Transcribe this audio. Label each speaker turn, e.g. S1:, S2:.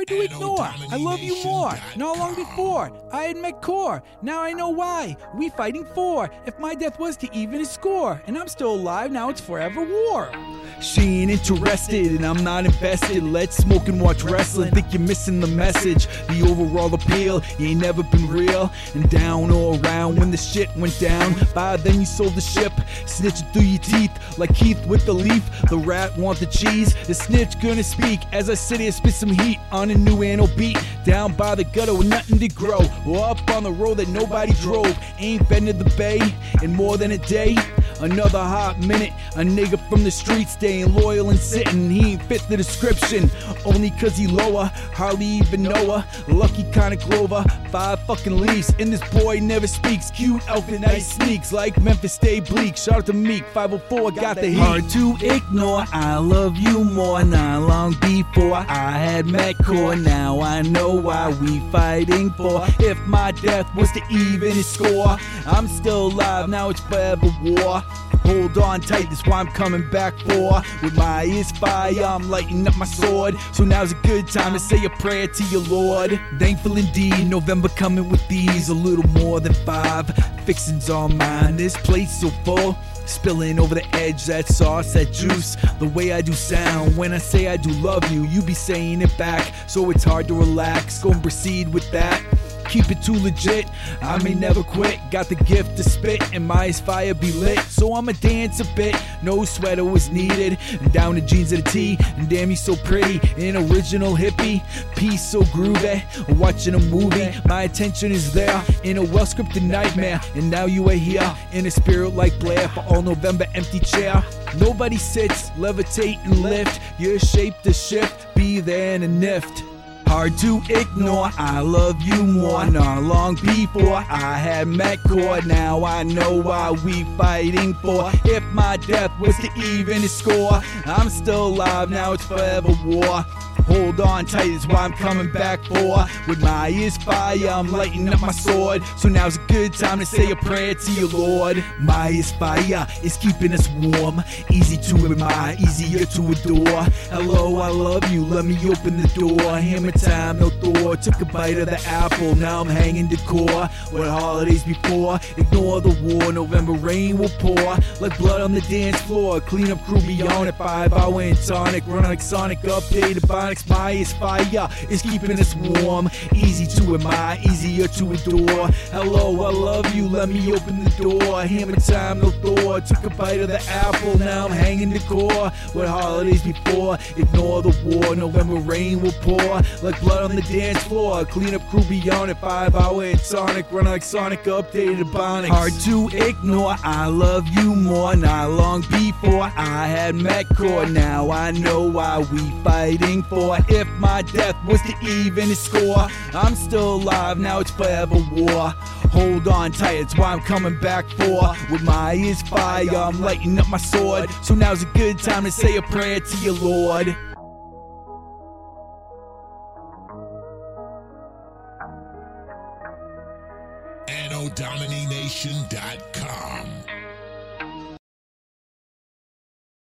S1: hard to ignore. I love you more. Not long before, I had met core. Now I know why. We fighting for. If my death was to even a score, and I'm still alive, now it's forever war. She ain't interested, and I'm not invested. Let's smoke and watch wrestling. Think you're missing the message. The overall appeal, you ain't never been real. And down or around when the shit went down. By then you sold the ship, snitching through your teeth like Keith with the leaf. The rat want the cheese. The snitch gonna speak as I sit here spit some heat on a new anal beat. Down by the gutter with nothing to grow. Or up on the road that nobody drove. Ain't been to the bay in more than a day. Another hot minute, a nigga from the street staying loyal and sitting. He ain't fit the description, only cause he lower. Hardly even know her. Lucky kinda Clover, five fucking leaves. And this boy never speaks. Cute outfit, nice sneaks like Memphis Stay Bleak. Shout out to Meek, 504, got the heat. Hard to ignore, I love you more. Not long before I had met Now I know why we fighting for. If my death was to even a score, I'm still alive, now it's forever war. Hold on tight, that's why I'm coming back for. With my ears fire, I'm lighting up my sword. So now's a good time to say a prayer to your Lord. Thankful indeed, November coming with these, a little more than five. Fixins on mine, this plate's so full. Spilling over the edge, that sauce, that juice. The way I do sound when I say I do love you, you be saying it back. So it's hard to relax. Go and proceed with that. Keep it too legit. I may never quit. Got the gift to spit, and my fire be lit. So I'ma dance a bit. No sweater was needed. And down the jeans of the tee. And damn, you so pretty. An original hippie. Peace so groovy. Watching a movie. My attention is there. In a well scripted nightmare. And now you are here. In a spirit like Blair. For all November empty chair. Nobody sits, levitate and lift. Your shape to shift. Be there in a nift. Hard to ignore, I love you more. Not long before I had met core. Now I know why we fighting for. If my death was to even score, I'm still alive, now it's forever war. Hold on tight, is why I'm coming back for. With my ears fire, I'm lighting up my sword. So now's a good time to say a prayer to your Lord. My ears fire is keeping us warm. Easy to admire, easier to adore. Hello, I love you, let me open the door. Hammer time, no Thor. Took a bite of the apple, now I'm hanging decor. What holidays before? Ignore the war, November rain will pour. Like blood on the dance floor. Clean up crew beyond it, five hour and tonic. Run like Sonic, updated Bonics. Is fire, is keeping us warm. Easy to admire, easier to adore. Hello, I love you, let me open the door. Hammer time, no Thor. Took a bite of the apple, now I'm hanging the decor. What holidays before? Ignore the war, November rain will pour. Like blood on the dance floor. Clean up crew beyond it, five hour and tonic. Run like Sonic, updated Bonics. Hard to ignore, I love you more. Not long before I had met core. Now I know why we fighting for. If my death was to even score, I'm still alive, now it's forever war. Hold on tight, it's why I'm coming back for. With my ears fire, I'm lighting up my sword. So now's a good time to say a prayer to your Lord.
S2: AnnoDomination.com.